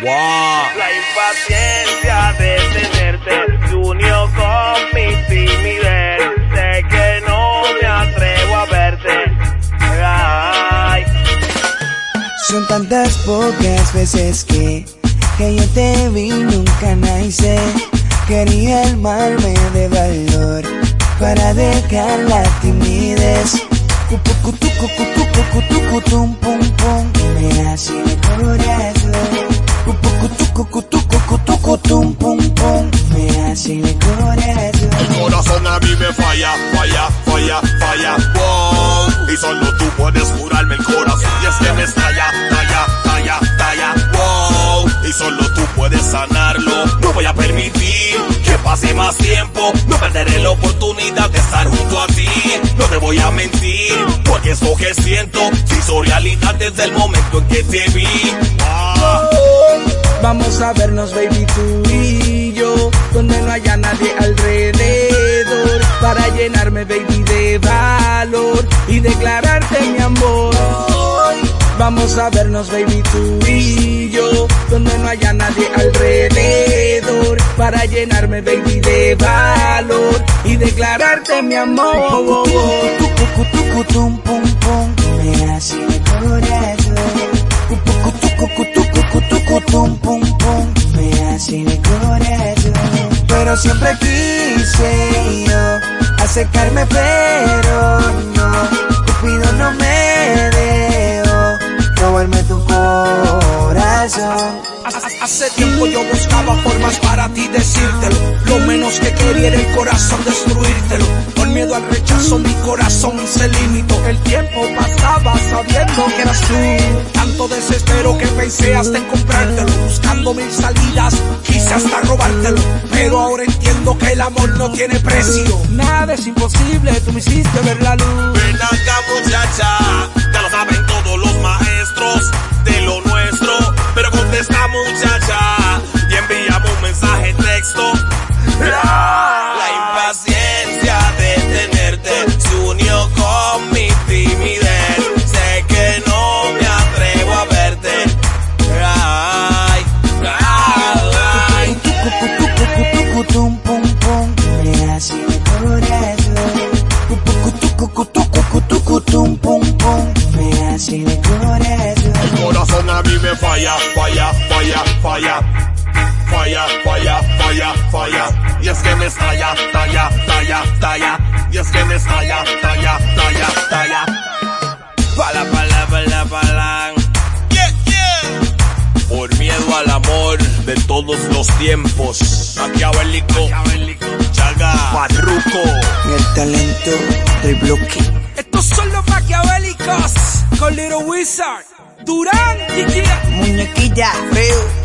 La impaciencia de tenerte se unió con mi timidez. Sé que no me atrevo a verte. Ay. Son tantas pocas veces que, que yo te vi nunca nace. Quería armarme de valor para dejar la timidez. Cupucutu, cucutu, cucutu, corazón. El corazón a mí me falla, falla, falla, falla, wow. Y solo tú puedes curarme el corazón. Y es que me estalla, talla, talla, talla, wow. Y solo tú puedes sanarlo. No voy a permitir que pase más tiempo. No perderé la oportunidad de estar junto a ti. No te voy a mentir, porque eso que siento se hizo realidad desde el momento en que te vi. Ah. Vamos a vernos, baby, tú para llenarme, baby, de valor y declararte mi amor. Vamos a vernos, baby, tú y yo, donde no haya nadie alrededor, para llenarme, baby, de valor y declararte mi amor. Me hace corazón. Me hace. Pero siempre quise yo acercarme, pero no. Cupido no me dejó robarme tu corazón. Hace tiempo yo buscaba formas para ti decírtelo. Lo menos que quería era el corazón destruírtelo. Por miedo al rechazo mi corazón se limitó. El tiempo pasaba sabiendo que eras tú. Tanto desespero que pensé hasta en comprártelo. Buscando mil salidas, quise hasta robártelo. Pero ahora entiendo que el amor no tiene precio. Nada es imposible, tú me hiciste ver la luz. Ven acá muchacha, falla, falla, falla, falla. Falla, falla, falla, falla. Y es que me estalla, talla, talla, talla. Y es que me estalla, talla, talla, talla. Pala, pala, pala, pala. Yeah, yeah. Por miedo al amor de todos los tiempos. Maquiavélico, Chaga, Farruko. El talento del bloque. Estos son los maquiavélicos con Little Wizard. Durán, Kiki, Muñequilla, feo.